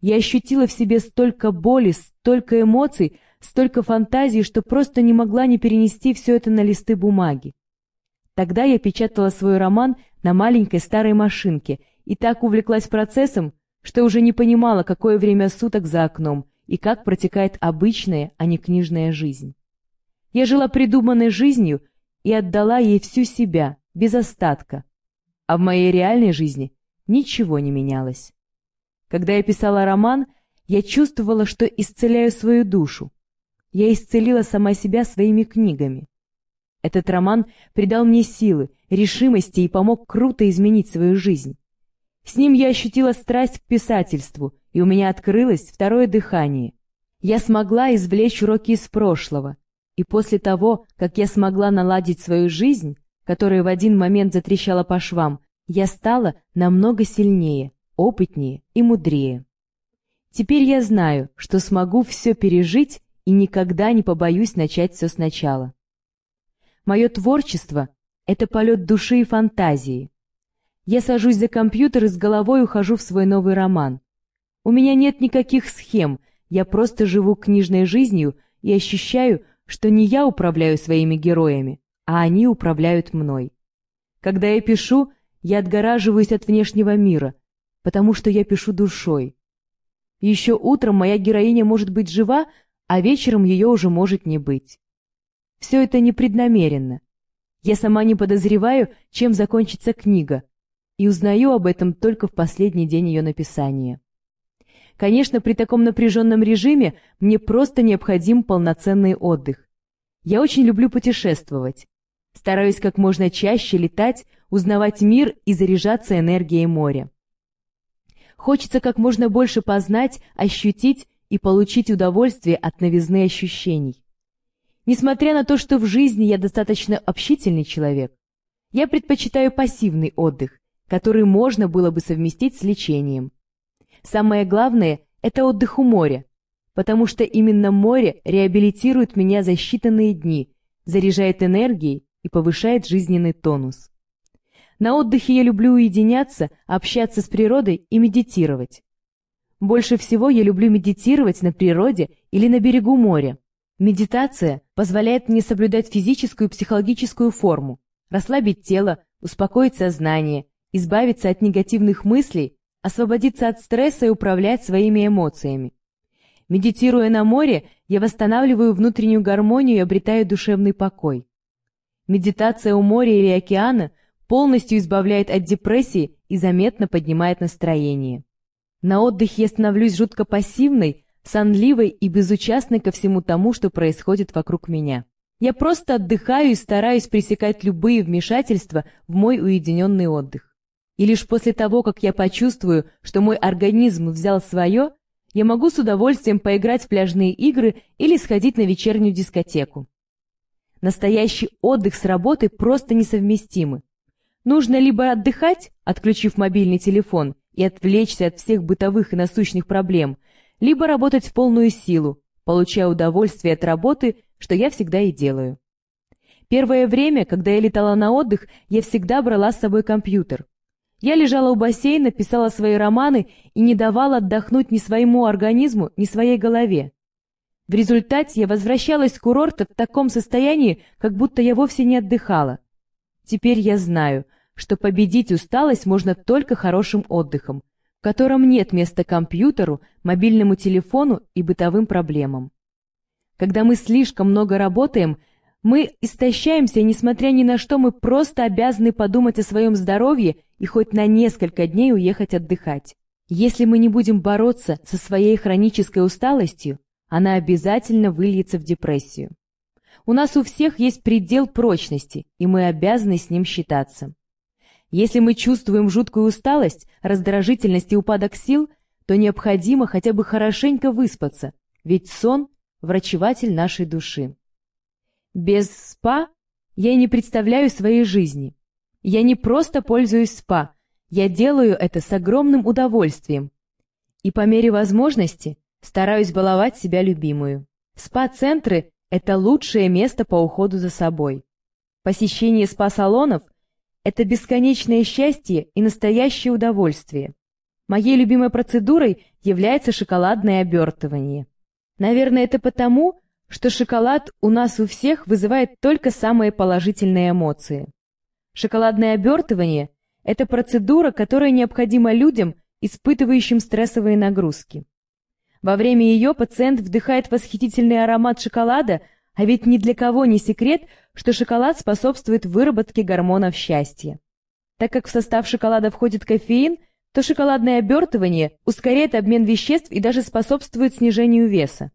я ощутила в себе столько боли, столько эмоций, столько фантазий, что просто не могла не перенести все это на листы бумаги. Тогда я печатала свой роман на маленькой старой машинке и так увлеклась процессом, что уже не понимала, какое время суток за окном и как протекает обычная, а не книжная жизнь. Я жила придуманной жизнью и отдала ей всю себя, без остатка. А в моей реальной жизни ничего не менялось. Когда я писала роман, я чувствовала, что исцеляю свою душу. Я исцелила сама себя своими книгами. Этот роман придал мне силы, решимости и помог круто изменить свою жизнь. С ним я ощутила страсть к писательству, и у меня открылось второе дыхание. Я смогла извлечь уроки из прошлого, и после того, как я смогла наладить свою жизнь, которая в один момент затрещала по швам, я стала намного сильнее, опытнее и мудрее. Теперь я знаю, что смогу все пережить и никогда не побоюсь начать все сначала. Мое творчество — это полет души и фантазии. Я сажусь за компьютер и с головой ухожу в свой новый роман. У меня нет никаких схем, я просто живу книжной жизнью и ощущаю, что не я управляю своими героями, а они управляют мной. Когда я пишу, я отгораживаюсь от внешнего мира — потому что я пишу душой. Еще утром моя героиня может быть жива, а вечером ее уже может не быть. Все это непреднамеренно. Я сама не подозреваю, чем закончится книга, и узнаю об этом только в последний день ее написания. Конечно, при таком напряженном режиме мне просто необходим полноценный отдых. Я очень люблю путешествовать. Стараюсь как можно чаще летать, узнавать мир и заряжаться энергией моря. Хочется как можно больше познать, ощутить и получить удовольствие от новизны ощущений. Несмотря на то, что в жизни я достаточно общительный человек, я предпочитаю пассивный отдых, который можно было бы совместить с лечением. Самое главное – это отдых у моря, потому что именно море реабилитирует меня за считанные дни, заряжает энергией и повышает жизненный тонус. На отдыхе я люблю уединяться, общаться с природой и медитировать. Больше всего я люблю медитировать на природе или на берегу моря. Медитация позволяет мне соблюдать физическую и психологическую форму, расслабить тело, успокоить сознание, избавиться от негативных мыслей, освободиться от стресса и управлять своими эмоциями. Медитируя на море, я восстанавливаю внутреннюю гармонию и обретаю душевный покой. Медитация у моря или океана – полностью избавляет от депрессии и заметно поднимает настроение. На отдыхе я становлюсь жутко пассивной, сонливой и безучастной ко всему тому, что происходит вокруг меня. Я просто отдыхаю и стараюсь пресекать любые вмешательства в мой уединенный отдых. И лишь после того, как я почувствую, что мой организм взял свое, я могу с удовольствием поиграть в пляжные игры или сходить на вечернюю дискотеку. Настоящий отдых с работой просто несовместимы. Нужно либо отдыхать, отключив мобильный телефон, и отвлечься от всех бытовых и насущных проблем, либо работать в полную силу, получая удовольствие от работы, что я всегда и делаю. Первое время, когда я летала на отдых, я всегда брала с собой компьютер. Я лежала у бассейна, писала свои романы и не давала отдохнуть ни своему организму, ни своей голове. В результате я возвращалась с курорта в таком состоянии, как будто я вовсе не отдыхала. Теперь я знаю, что победить усталость можно только хорошим отдыхом, в котором нет места компьютеру, мобильному телефону и бытовым проблемам. Когда мы слишком много работаем, мы истощаемся, и несмотря ни на что, мы просто обязаны подумать о своем здоровье и хоть на несколько дней уехать отдыхать. Если мы не будем бороться со своей хронической усталостью, она обязательно выльется в депрессию. У нас у всех есть предел прочности, и мы обязаны с ним считаться. Если мы чувствуем жуткую усталость, раздражительность и упадок сил, то необходимо хотя бы хорошенько выспаться, ведь сон – врачеватель нашей души. Без СПА я не представляю своей жизни. Я не просто пользуюсь СПА, я делаю это с огромным удовольствием. И по мере возможности стараюсь баловать себя любимую. СПА-центры – это лучшее место по уходу за собой. Посещение СПА-салонов – это бесконечное счастье и настоящее удовольствие. Моей любимой процедурой является шоколадное обертывание. Наверное, это потому, что шоколад у нас у всех вызывает только самые положительные эмоции. Шоколадное обертывание – это процедура, которая необходима людям, испытывающим стрессовые нагрузки. Во время ее пациент вдыхает восхитительный аромат шоколада, а ведь ни для кого не секрет, что шоколад способствует выработке гормонов счастья. Так как в состав шоколада входит кофеин – то шоколадное обертывание ускоряет обмен веществ и даже способствует снижению веса.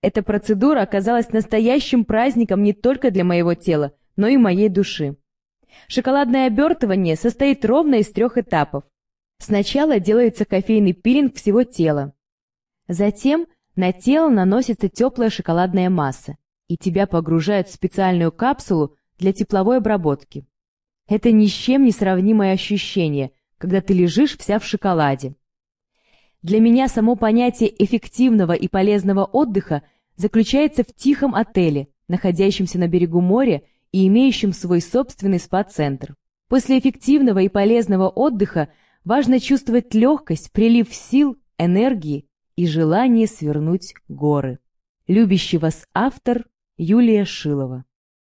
Эта процедура оказалась настоящим праздником не только для моего тела, но и моей души. Шоколадное обертывание состоит ровно из трех этапов. Сначала делается кофейный пилинг всего тела. Затем на тело наносится теплая шоколадная масса, и тебя погружают в специальную капсулу для тепловой обработки. Это ни с чем не сравнимое ощущение, когда ты лежишь вся в шоколаде. Для меня само понятие эффективного и полезного отдыха заключается в тихом отеле, находящемся на берегу моря и имеющем свой собственный спа-центр. После эффективного и полезного отдыха важно чувствовать легкость, прилив сил, энергии и желание свернуть горы. Любящий вас автор Юлия Шилова